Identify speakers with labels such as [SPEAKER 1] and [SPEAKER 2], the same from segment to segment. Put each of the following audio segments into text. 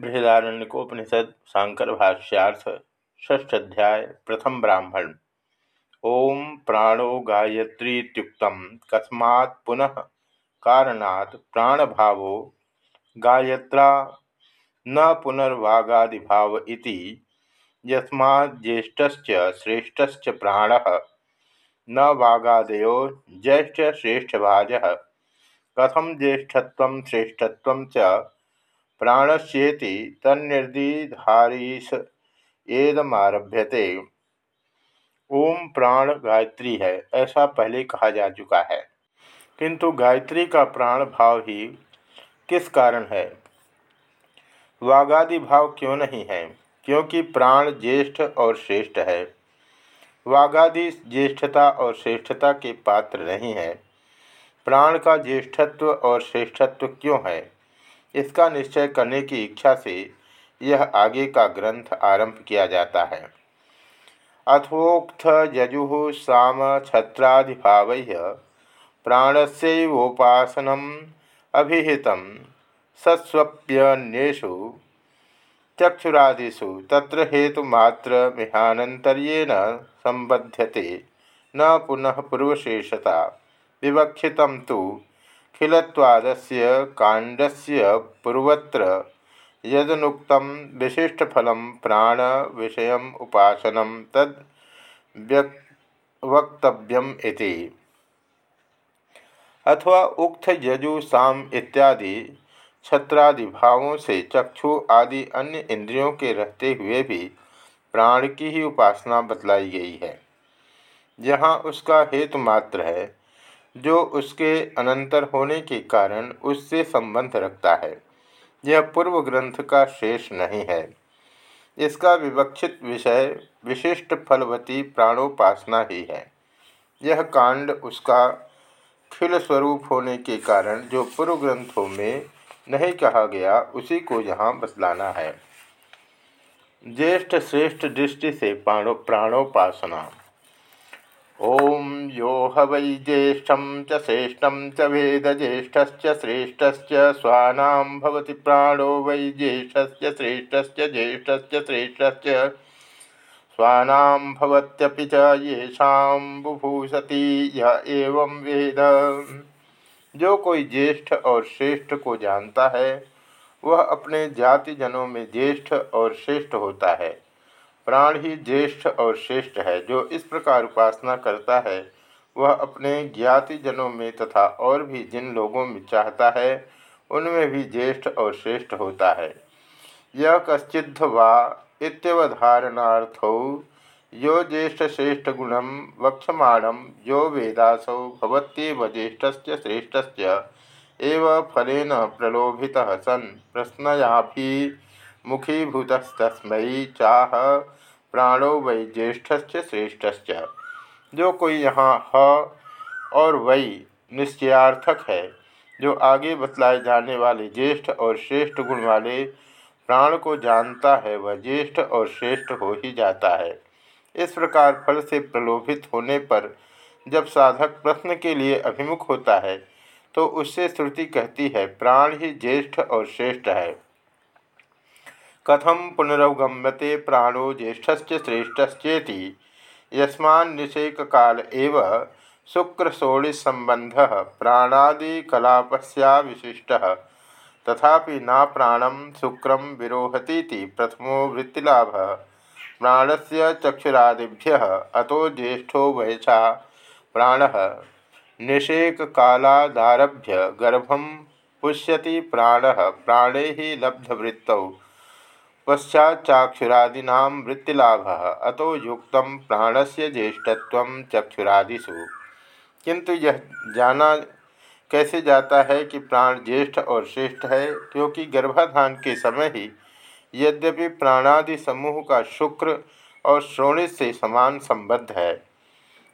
[SPEAKER 1] बृहदारण्यकोपनिषद शांकर भाष्यार्थ ष्ठाध्याय प्रथम ब्राह्मण। ओम प्राणो गायत्रीत्युक्त कस्मा पुनः कारणात् प्राणभाव गायत्रा न पुनर्वागादिभाव इति यस्माज्येष्ठ श्रेष्ठ प्राण। न वागादयो ज्येष्ठ श्रेष्ठभाज। कथम ज्येष्ठत्व श्रेष्ठत्व प्राणस्येति तन्निर्दिधारीस ओम प्राण गायत्री है, ऐसा पहले कहा जा चुका है। किंतु गायत्री का प्राण भाव ही किस कारण है? वागादि भाव क्यों नहीं है? क्योंकि प्राण ज्येष्ठ और श्रेष्ठ है। वागादि ज्येष्ठता और श्रेष्ठता के पात्र नहीं है। प्राण का ज्येष्ठत्व और श्रेष्ठत्व क्यों है? इसका निश्चय करने की इच्छा से यह आगे का ग्रंथ आरंभ किया जाता है। अथोक्त यजु साम छत्रादिभाव प्राणस्योपासन अभिहित सस्वप्यन्यु चक्षुरादिषु त्र हेतुमात्र मिहानंतर्येण संबध्यते न पुनः पूर्वशेषता। विवक्षित तो खिलत्वादस्य काण्डस्य पूर्वत्र यदनुक्त विशिष्टफल प्राण विषय उपासन तद वक्तव्यम अथवा उक्त यजु, साम इत्यादि छत्रादि भावों से चक्षु आदि अन्य इंद्रियों के रहते हुए भी प्राण की ही उपासना बतलाई गई है। जहाँ उसका हेतु मात्र है जो उसके अनंतर होने के कारण उससे संबंध रखता है। यह पूर्व ग्रंथ का शेष नहीं है। इसका विवक्षित विषय विशिष्ट फलवती प्राणोपासना ही है। यह कांड उसका खिल स्वरूप होने के कारण जो पूर्व ग्रंथों में नहीं कहा गया, उसी को यहाँ बतलाना है। ज्येष्ठ श्रेष्ठ दृष्टि से प्राणो प्राणोपासना। ओम यो ह वै ज्येष्ठं श्रेष्ठं च वेदज्येष्ठश्च श्रेष्ठश्च स्वानां भवति प्राणो वै ज्येष्ठस्य श्रेष्ठश्च ज्येष्ठश्च श्रेष्ठश्च। स्वानां भवत्यपि बुभूषति य वेद। जो कोई ज्येष्ठ और श्रेष्ठ को जानता है, वह अपने जाति जनों में ज्येष्ठ और श्रेष्ठ होता है। प्राण ही ज्येष्ठ और श्रेष्ठ है, जो इस प्रकार उपासना करता है, वह अपने ज्ञाति जनों में तथा और भी जिन लोगों में चाहता है, उनमें भी ज्येष्ठ और श्रेष्ठ होता है। यह कश्चिद वा इतवधारणार्थौ यो ज्येष्ठ श्रेष्ठ गुणम वक्षमाणम यो वेदासौ भवत्येव ज्येष्ठस्य श्रेष्ठस्य एव फलेन प्रलोभितः सन्, प्रश्नयाभि मुखीभूतस्तस्म चाह, प्राणो वै ज्येष्ठश्च श्रेष्ठश्च। जो कोई यहाँ ह और वै निश्चयार्थक है, जो आगे बतलाए जाने वाले ज्येष्ठ और श्रेष्ठ गुण वाले प्राण को जानता है, वह ज्येष्ठ और श्रेष्ठ हो ही जाता है। इस प्रकार फल से प्रलोभित होने पर जब साधक प्रश्न के लिए अभिमुख होता है तो उससे श्रुति कहती है, प्राण ही ज्येष्ठ और श्रेष्ठ है। कथम पुनरवगम्यते प्राणो ज्येष्ठस्य श्रेष्ठश्चेति। यस्मान्निषेक काल एव शुक्रशोणिसंबंध प्राणादिकलापस्या विशिष्ट तथापि न प्राणम शुक्र विरोहती प्रथमो वृत्तिलाभ। प्राणस्य चक्षुरादिभ्य अतो ज्येष्ठो वयसा प्राण। निषेक कालादारभ्य गर्भम पुष्यति प्राण, प्राणे लब्धवृत्तौ। पश्चाचाक्षुरादीना वृत्तिलाभ। अतो युक्त प्राण से ज्येष्ठत्व चक्षुरादिषु। किंतु यह जाना कैसे जाता है कि प्राण ज्येष्ठ और श्रेष्ठ है, क्योंकि गर्भाधान के समय ही यद्यपि प्राणादि समूह का शुक्र और श्रोणित से समान संबद्ध है,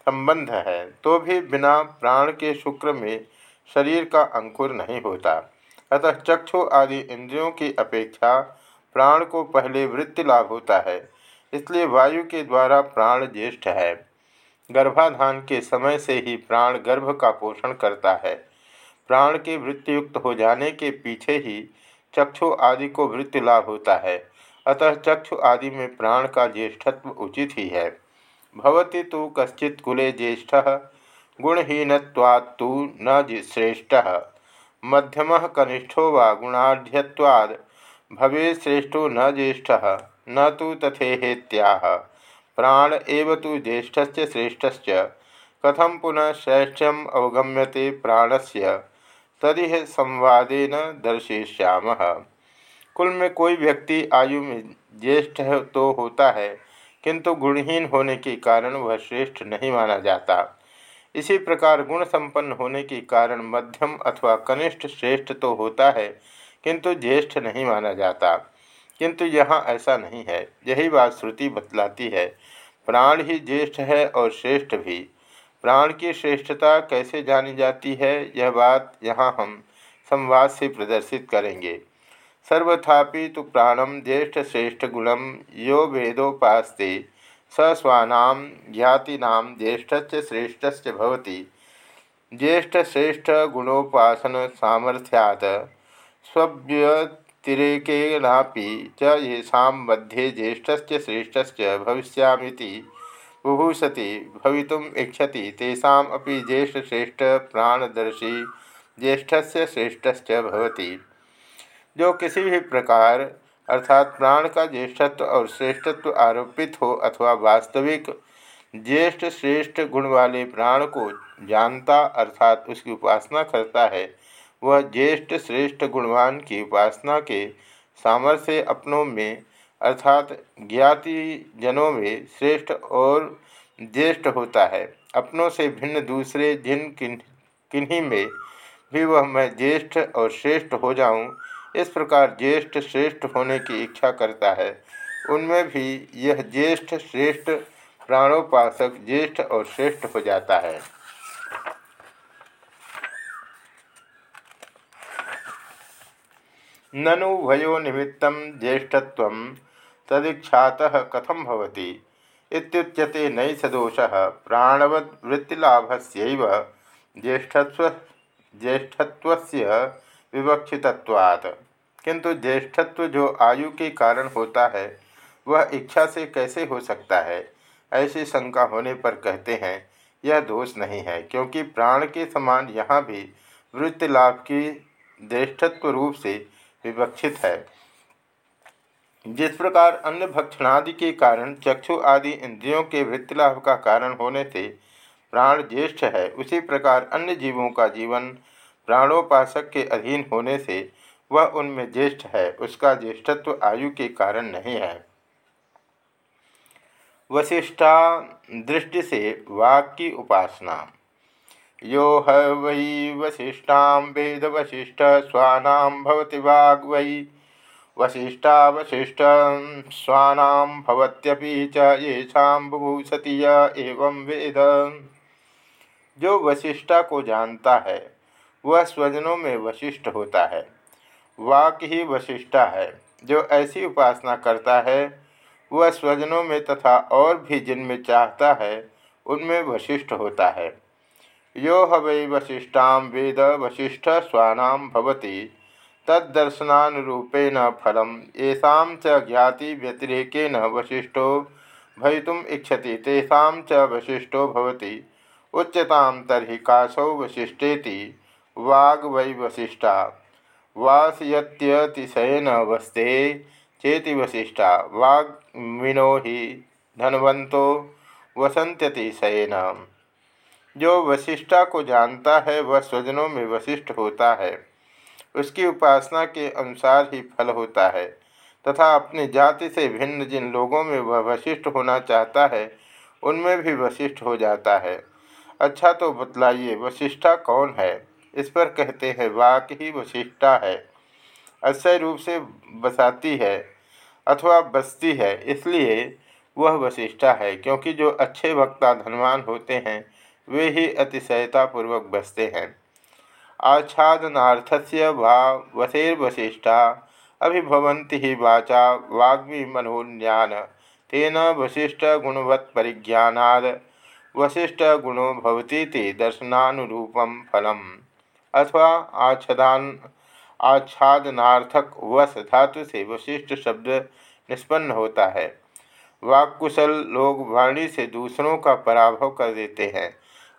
[SPEAKER 1] संबंध है तो भी बिना प्राण के शुक्र में शरीर का अंकुर नहीं होता। अतः चक्षु आदि इंद्रियों की अपेक्षा प्राण को पहले वृत्ति लाभ होता है, इसलिए वायु के द्वारा प्राण ज्येष्ठ है। गर्भाधान के समय से ही प्राण गर्भ का पोषण करता है। प्राण के वृत्तियुक्त हो जाने के पीछे ही चक्षु आदि को वृत्ति लाभ होता है, अतः चक्षु आदि में प्राण का ज्येष्ठत्व उचित ही है। भवती तो कश्चित कुले ज्येष्ठ गुणहीनवात्तु न श्रेष्ठ। मध्यम कनिष्ठो व गुणाढ़ भवे श्रेष्ठो न ज्येष्ठ, न तो तथेहेत्याह प्राण एव तो ज्येष्ठ से श्रेष्ठ कथम पुनः श्रेष्ठम अवगम्यते प्राणस्य? तदिह संवादेन दर्शिष्याम कुल में कोई व्यक्ति आयु में ज्येष्ठ तो होता है, किंतु गुणहीन होने के कारण वह श्रेष्ठ नहीं माना जाता। इसी प्रकार गुण संपन्न होने के कारण मध्यम अथवा कनिष्ठ श्रेष्ठ तो होता है किंतु ज्येष्ठ नहीं माना जाता। किंतु यहाँ ऐसा नहीं है। यही बात श्रुति बतलाती है। प्राण ही ज्येष्ठ है और श्रेष्ठ भी। प्राण की श्रेष्ठता कैसे जानी जाती है? यह बात यहाँ हम संवाद से प्रदर्शित करेंगे। सर्वथापि तो प्राणम ज्येष्ठ श्रेष्ठ गुणम यो वेदोपास्ते स ज्येष्ठ श्रेष्ठ भवति। ज्येष्ठ श्रेष्ठ गुणोपासन सामर्थ्यात् स्व्यतिरेकेनापि च मध्ये ज्येष्ठस्य श्रेष्ठस्य भविष्यामिति बुभूषति, भवितुम् इच्छति। ज्येष्ठश्रेष्ठ प्राणदर्शी, ज्येष्ठस्य श्रेष्ठस्य भवति। जो किसी भी प्रकार, अर्थात प्राण का ज्येष्ठत्व और श्रेष्ठत्व आरोपित हो अथवा वास्तविक ज्येष्ठ श्रेष्ठ गुण वाले प्राण को जानता, अर्थात उसकी उपासना करता है वह ज्येष्ठ श्रेष्ठ गुणवान की उपासना के सामर्थ्य अपनों में, अर्थात ज्ञाति जनों में श्रेष्ठ और ज्येष्ठ होता है। अपनों से भिन्न दूसरे जिन किन, किन्हीं में भी वह मैं ज्येष्ठ और श्रेष्ठ हो जाऊँ, इस प्रकार ज्येष्ठ श्रेष्ठ होने की इच्छा करता है। उनमें भी यह ज्येष्ठ श्रेष्ठ प्राणोपासक ज्येष्ठ और श्रेष्ठ हो जाता है। ननु भयो निमित्त ज्येष्ठत्व तदीक्षा कथम होती इत्युच्यते नैषदोष प्राणवृत्तिलाभस्यैव ज्येष्ठत्व, ज्येष्ठत्वस्य विवक्षितत्वात्। किंतु ज्येष्ठत्व जो आयु के कारण होता है, वह इच्छा से कैसे हो सकता है? ऐसी शंका होने पर कहते हैं, यह दोष नहीं है, क्योंकि प्राण के समान यहाँ भी वृत्तिलाभ की ज्येष्ठत्व रूप से विवक्षित है। जिस प्रकार अन्य भक्षणादि के कारण चक्षु आदि इंद्रियों के वृत्तिलाभ का कारण होने से प्राण ज्येष्ठ है, उसी प्रकार अन्य जीवों का जीवन प्राणोपासक के अधीन होने से वह उनमें ज्येष्ठ है, उसका ज्येष्ठत्व आयु के कारण नहीं है। वशिष्ठा दृष्टि से वाक् की उपासना। यो ह वै वशिष्ठा वेद वशिष्ठ भवति वाग् वै वशिष्ठावशिष्ट स्वानां भवत्यपि च येषां बुभूषति एवं वेद। जो वशिष्ठा को जानता है, वह स्वजनों में वशिष्ठ होता है। वाक ही वशिष्ठा है। जो ऐसी उपासना करता है, वह स्वजनों में तथा और भी जिनमें चाहता है, उनमें वशिष्ठ होता है। यो हवै वशिष्ठा वेद वशिष्ठ स्वानां भवति। तद्दर्शनानुरूपेण फलम, येषा च वशिष्ठो भवितुम् इच्छति, तेषां च कासौ वशिष्ठेति वाग् वै वशिष्ठा वासयत्यतिशयन वस्ते चेति वशिष्ठा वाग्मिनो हि धनवंतो वसंत्यतिशयन जो वशिष्ठा को जानता है, वह स्वजनों में वशिष्ठ होता है। उसकी उपासना के अनुसार ही फल होता है, तथा अपनी जाति से भिन्न जिन लोगों में वह वशिष्ठ होना चाहता है, उनमें भी वशिष्ठ हो जाता है। अच्छा तो बतलाइए, वशिष्ठा कौन है? इस पर कहते हैं, वाक ही वशिष्ठा है। अक्षय रूप से बसाती है, अथवा बसती है, इसलिए वह वशिष्ठा है, क्योंकि जो अच्छे वक्ता धनवान होते हैं वे ही अतिशयतापूर्वक बसते हैं। आच्छादनाथस्य वा वसेर्वशिष्ठा अभिभवन्ति ही वाचा वाग्मी मनोन्यान। तेन वशिष्ठ गुणवत् परिज्ञानाद वशिष्ठ गुणो भवती दर्शनानुरूपम फलम। अथवा आच्छदान आच्छादनार्थक वस धातु से वशिष्ठ शब्द निष्पन्न होता है। वाक्कुशल लोग वाणी से दूसरों का पराभव कर देते हैं।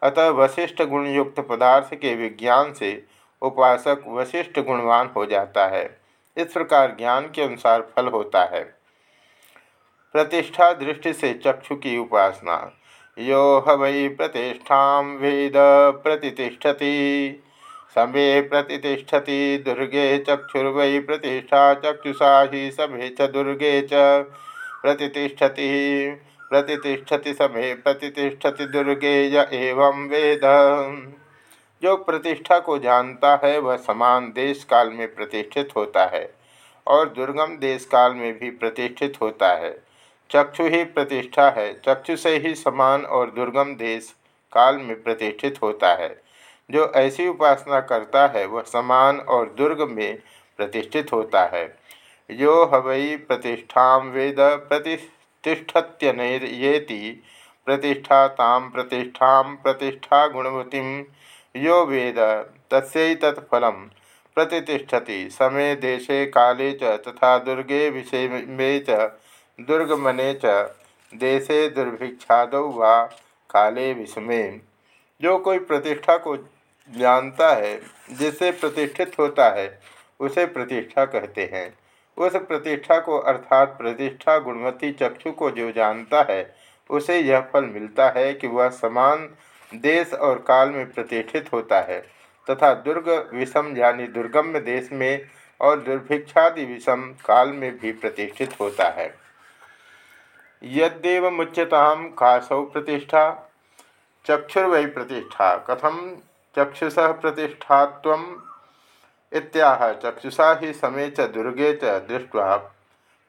[SPEAKER 1] अतः वशिष्ठ गुणयुक्त पदार्थ के विज्ञान से उपासक वशिष्ठ गुणवान हो जाता है। इस प्रकार ज्ञान के अनुसार फल होता है। प्रतिष्ठा दृष्टि से चक्षु की उपासना। यो हई प्रतिष्ठा वेद प्रतिष्ठति समे प्रतिष्ठति दुर्गे चक्षुर्वै प्रतिष्ठा चक्षुषा ही सभे च दुर्गे च प्रतिष्ठति प्रतिष्ठति समय प्रतिष्ठति दुर्गे य एवं वेद। जो प्रतिष्ठा को जानता है, वह समान देश काल में प्रतिष्ठित होता है और दुर्गम देश काल में भी प्रतिष्ठित होता है। चक्षु ही प्रतिष्ठा है, चक्षु से ही समान और दुर्गम देश काल में प्रतिष्ठित होता है। जो ऐसी उपासना करता है, वह समान और दुर्ग में प्रतिष्ठित होता है। यो हवई प्रतिष्ठा वेद प्रतिष्ठत्यनयेति प्रतिष्ठा ताम प्रतिष्ठा प्रतिष्ठा गुणवती। यो वेद तस्फल प्रतिष्ठति समय देशे काले च तथा दुर्गे विषय में दुर्गमने च देशे दुर्भिक्षाद व काले विषमे। जो कोई प्रतिष्ठा को जानता है जिससे प्रतिष्ठित होता है, उसे प्रतिष्ठा कहते हैं। उस प्रतिष्ठा को अर्थात प्रतिष्ठा गुणवती चक्षु को जो जानता है, उसे यह फल मिलता है कि वह समान देश और काल में प्रतिष्ठित होता है तथा दुर्ग विषम यानी दुर्गम्य देश में और दुर्भिक्षादि विषम काल में भी प्रतिष्ठित होता है। यद्देव मुच्यता कासौ प्रतिष्ठा, चक्षुर्वै प्रतिष्ठा। कथम चक्षुष प्रतिष्ठा इत्याह चक्षुषा ही समे च दुर्गे च दृष्ट्वा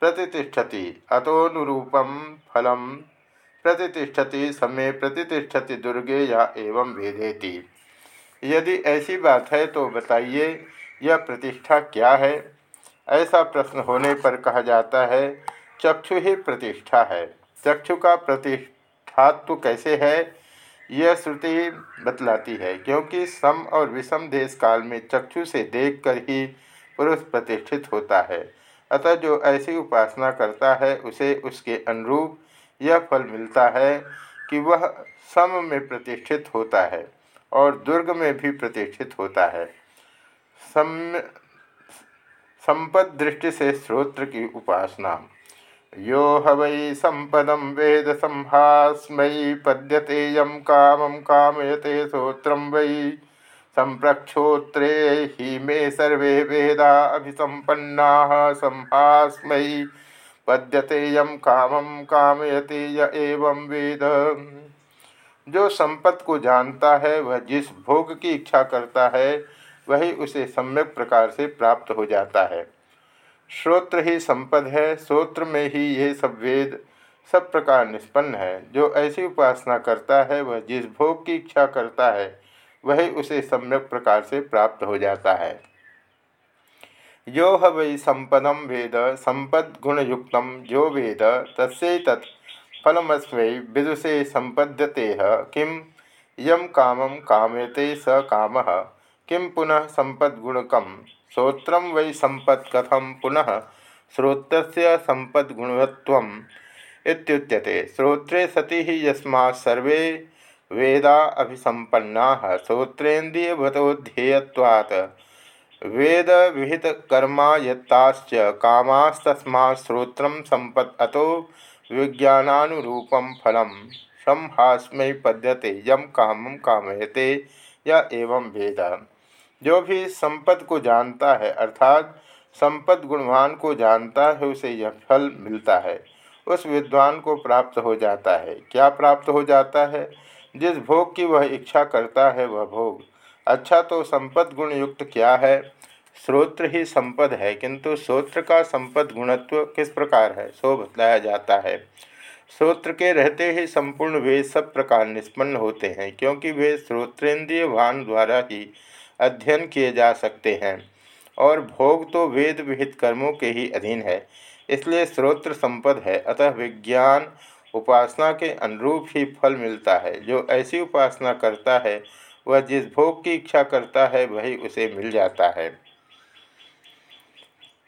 [SPEAKER 1] प्रतिष्ठति अतोनुरूपम फलम प्रतिष्ठति समय प्रतिष्ठति दुर्गे या एवं भेदेति यदि ऐसी बात है तो बताइए, यह प्रतिष्ठा क्या है? ऐसा प्रश्न होने पर कहा जाता है, चक्षु ही प्रतिष्ठा है। चक्षु का प्रतिष्ठात्व कैसे है? यह श्रुति बतलाती है, क्योंकि सम और विषम देश काल में चक्षु से देखकर ही पुरुष प्रतिष्ठित होता है। अतः जो ऐसी उपासना करता है, उसे उसके अनुरूप यह फल मिलता है कि वह सम में प्रतिष्ठित होता है और दुर्ग में भी प्रतिष्ठित होता है। सम संपद दृष्टि से श्रोत्र की उपासना। यो हवै संपदम वेद संहास्मयी पद्यते यम काम कामयते श्रोत्र वै। संप्रक्षोत्रे ही मे सर्वे वेदा संहास्मयी पद्यते यम कामम कामयते य एवं वेद। जो संपत्ति को जानता है, वह जिस भोग की इच्छा करता है, वही उसे सम्यक प्रकार से प्राप्त हो जाता है। श्रोत्र ही संपद है श्रोत्र में ही ये सब वेद सब प्रकार निष्पन्न है। जो ऐसी उपासना करता है, वह जिस भोग की इच्छा करता है, वही उसे सम्यक प्रकार से प्राप्त हो जाता है। यो ह वै संपदम वेद संपद्गुणयुक्त जो वेद तस्ैतत् फलमस्मै विदुषे संपद्यते किं यम काम कामयते स काम, किं पुनः संपद्गुणक श्रोत्र वै संपत् कथम पुनः श्रोत्र संपद्गुणवत्वम् इत्युच्यते। श्रोत्रे सति यस्मा सर्वे वेदा अभिसंपन्ना श्रोत्रेन्द्रियभतोध्येयवात् वेद विहित कर्मा यत्ताश्च कामास्तस्मा श्रोत्र संपत् अतो विज्ञानानुरूपम फलम। संहास्मय पद्यते। यम काम कामयते। या एवं वेद। जो भी संपद को जानता है, अर्थात संपद गुणवान को जानता है, उसे यह फल मिलता है। उस विद्वान को प्राप्त हो जाता है। क्या प्राप्त हो जाता है? जिस भोग की वह इच्छा करता है, वह भोग। अच्छा तो संपद गुण युक्त क्या है? श्रोत्र ही संपद है, किंतु श्रोत्र का संपद गुणत्व किस प्रकार है? सो बतलाया जाता है। श्रोत्र के रहते ही संपूर्ण वेद सब प्रकार निष्पन्न होते हैं, क्योंकि वे श्रोत्रेंद्रिय भान द्वारा ही अध्ययन किए जा सकते हैं। और भोग तो वेद विहित कर्मों के ही अधीन है, इसलिए स्रोत्र संपद है, अतः विज्ञान उपासना के अनुरूप ही फल मिलता है। जो ऐसी उपासना करता है, वह जिस भोग की इच्छा करता है, वही उसे मिल जाता है।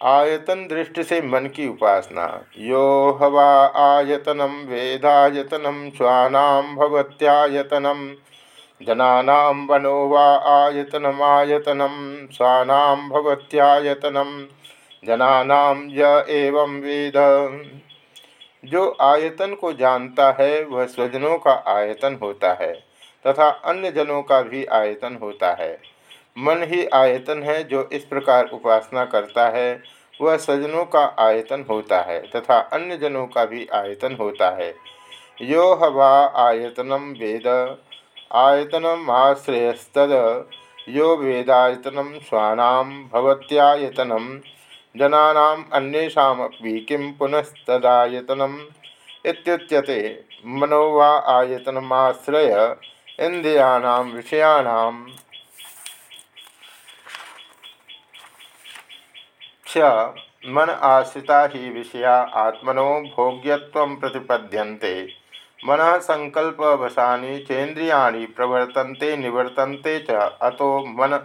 [SPEAKER 1] आयतन दृष्टि से मन की उपासना। यो हवा आयतनम, वेदायतनम स्वानाम भवत्यायतनम जनानाम वनो वा आयतनमायतनम स्वानाम भवत्यायतनम जनानाम य एवं वेद। जो आयतन को जानता है, वह स्वजनों का आयतन होता है, तथा अन्य जनों का भी आयतन होता है। मन ही आयतन है, जो इस प्रकार उपासना करता है, वह सजनों का आयतन होता है, तथा अन्य जनों का भी आयतन होता है। यो हवा आयतनम वेद। आयतनम आश्रयस्तद। यो वेदायतनम स्वानाम भवत्यायतनम जनानाम अन्येषामपि किं पुनस्तदायतनम इत्युच्यते, मनो आयतनमाश्रय विषयाणाम मन आश्रिता ही विषया आत्मनो भोग्यत्व प्रतिपद्यन्ते। मन संकल्पवशानी चेन्द्रियाणि प्रवर्तन्ते निवर्तन्ते च अतो मन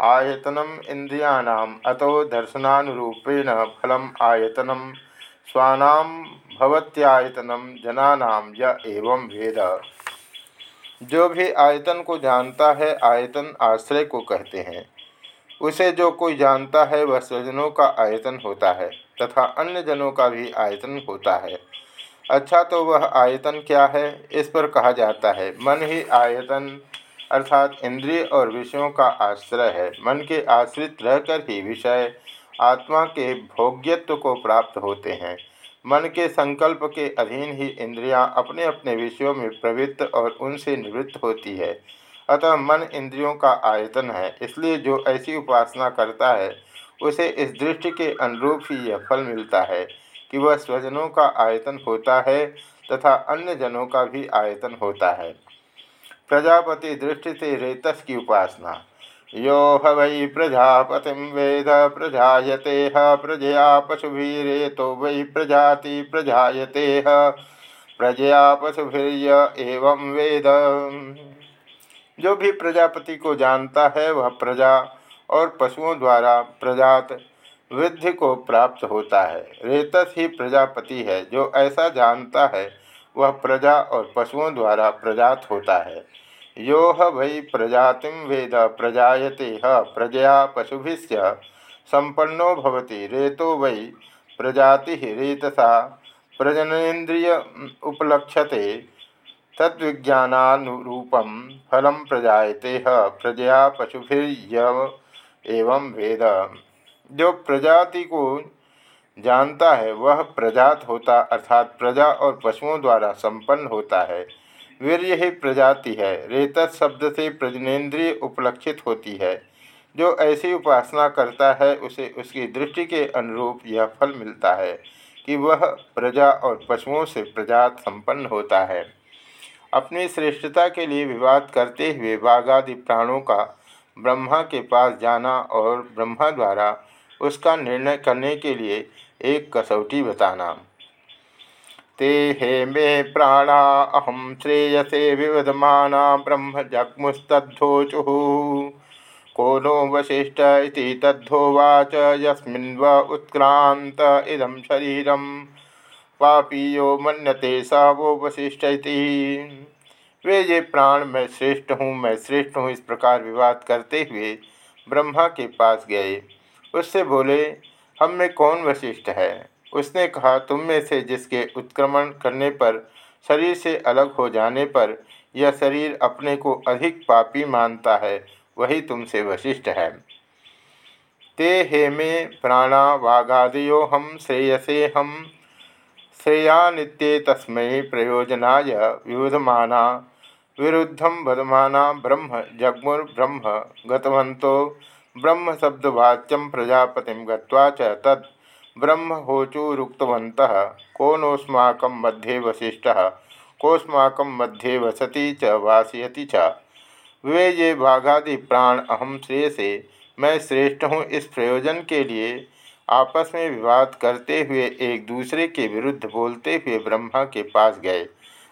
[SPEAKER 1] आयतनम इंद्रियाणाम अतो दर्शनानुरूपेण फलम आयतनम स्वानाम भवत्यायतनम जनानाम य एवं वेद। जो भी आयतन को जानता है, आयतन आश्रय को कहते हैं। उसे जो कोई जानता है, वह स्वजनों का आयतन होता है तथा अन्य जनों का भी आयतन होता है। अच्छा तो वह आयतन क्या है? इस पर कहा जाता है, मन ही आयतन, अर्थात इंद्रिय और विषयों का आश्रय है। मन के आश्रित रहकर ही विषय, आत्मा के भोग्यत्व को प्राप्त होते हैं। मन के संकल्प के अधीन ही इंद्रियाँ अपने अपने विषयों में प्रवृत्त और उनसे निवृत्त होती है। अतः मन इंद्रियों का आयतन है, इसलिए जो ऐसी उपासना करता है, उसे इस दृष्टि के अनुरूप ही यह फल मिलता है। कि वह स्वजनों का आयतन होता है तथा अन्य जनों का भी आयतन होता है। प्रजापति दृष्टि से रेतस की उपासना। यो ह वै प्रजापति वेद प्रजाते प्रजया पशुभीरे तो वै प्रजाति प्रजाते प्रजया पशुभीर्य एवं वेद। जो भी प्रजापति को जानता है, वह प्रजा और पशुओं द्वारा प्रजात वृद्धि को प्राप्त होता है। रेतस ही प्रजापति है, जो ऐसा जानता है, वह प्रजा और पशुओं द्वारा प्रजात होता है। यो वै प्रजाति वेद प्रजाते ह, प्रजया पशुभिश्च संपन्नो भवति। रेतो वै प्रजाति रेतसा प्रजनेन्द्रिय उपलक्षते तद्विज्ञानानुरूपम फलम प्रजाते ह, प्रजया पशुभिर्य एवं वेद। जो प्रजाति को जानता है, वह प्रजात होता, अर्थात प्रजा और पशुओं द्वारा संपन्न होता है। वीर्य ही प्रजाति है। रेतत शब्द से प्रजनेन्द्रिय उपलक्षित होती है। जो ऐसी उपासना करता है, उसे उसकी दृष्टि के अनुरूप यह फल मिलता है कि वह प्रजा और पशुओं से प्रजात संपन्न होता है। अपनी श्रेष्ठता के लिए विवाद करते हुए बाघादि प्राणों का ब्रह्मा के पास जाना और ब्रह्मा द्वारा उसका निर्णय करने के लिए एक कसौटी बताना। ते हे मे प्राणा अहम श्रेयसे विवधमाना ब्रह्म जग्मुस्तोचु को नो वशिष्ठ इति तद्धोवाच यस्मिन् व उत्क्रांत इदम शरीरम पापीयो मनते सा वो वशिष्ठ वे ये प्राण मैं श्रेष्ठ हूँ, मैं श्रेष्ठ हूँ, इस प्रकार विवाद करते हुए ब्रह्मा के पास गए। उससे बोले हम में कौन वशिष्ठ है? उसने कहा, तुम में से जिसके उत्क्रमण करने पर, शरीर से अलग हो जाने पर, यह शरीर अपने को अधिक पापी मानता है, वही तुमसे वशिष्ठ है। ते हेमे प्राणा वाघादयो हम श्रेयसे हम श्रेयानित्येतस्मै प्रयोजनाय विवधमाना विरुद्धम वदमाना ब्रह्म जग्मुर्ब्रह्म गतवन्तो ब्रह्म शब्दवाच्यम प्रजापति गत्वा च ब्रह्म होचुरुक्तवन्तः को नोस्माक मध्ये वशिष्ठः कोस्माक मध्ये वसति च, वासयति च। वे ये भागादि प्राण अहम श्रेयसे, मैं श्रेष्ठ हूँ इस प्रयोजन के लिए। आपस में विवाद करते हुए एक दूसरे के विरुद्ध बोलते हुए ब्रह्मा के पास गए।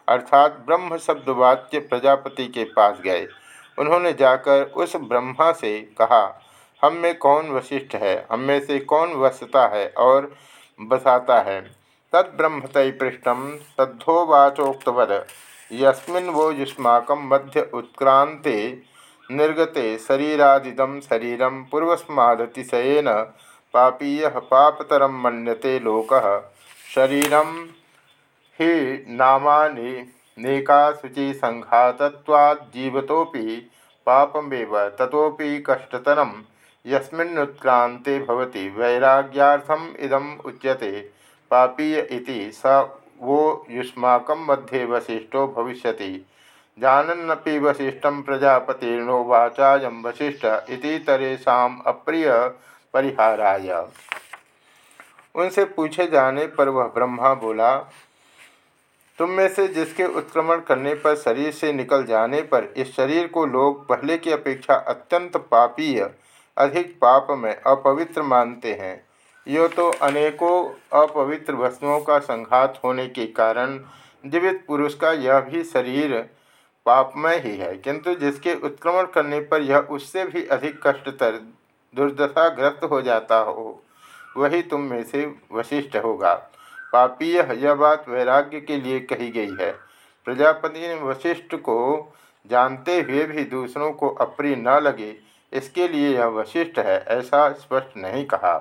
[SPEAKER 1] अर्थात ब्रह्म शब्दवाच्य प्रजापति के पास गए। उन्होंने जाकर उस ब्रह्मा से कहा हम में कौन वशिष्ठ है? हम में से कौन वसता है और बसाता है? तद्ब्रह्मतः पृष्ठम तद्धोवाचोक्तवद यस्मिन् वो युष्माक मध्य उत्क्रांते निर्गते शरीरादिदम शरीरम पूर्वस्मादतिशयन पापीय पापतरम मनते लोक। शरीरम ही नामानि नेका शुचि संघातत्वाजीवतोपि पापमेव ततोपि कष्टतरम यस्मिन्नुत्क्रांते भवति, वैराग्यार्थम इदम उच्यते। पापीय इति स वो युष्माक मध्ये वशिष्ठो भविष्य जानन्नपि वशिष्ठ प्रजापतिर्नो वाचायं वशिष्ठ इति तरेशम अप्रिय परिहाराय। उनसे पूछे जाने पर वह ब्रह्मा बोला, तुम में से जिसके उत्क्रमण करने पर शरीर से निकल जाने पर इस शरीर को लोग पहले की अपेक्षा अत्यंत पापीय अधिक पाप में अपवित्र मानते हैं। यो तो अनेकों अपवित्र वस्तुओं का संघात होने के कारण जीवित पुरुष का यह भी शरीर पापमय ही है। किंतु जिसके उत्क्रमण करने पर यह उससे भी अधिक कष्टतर, दुर्दशाग्रस्त हो जाता हो, वही तुम में से वशिष्ठ होगा। पापीय यह बात वैराग्य के लिए कही गई है। प्रजापति ने वशिष्ठ को जानते हुए भी दूसरों को अप्रिय न लगे इसके लिए यह वशिष्ठ है ऐसा स्पष्ट नहीं कहा।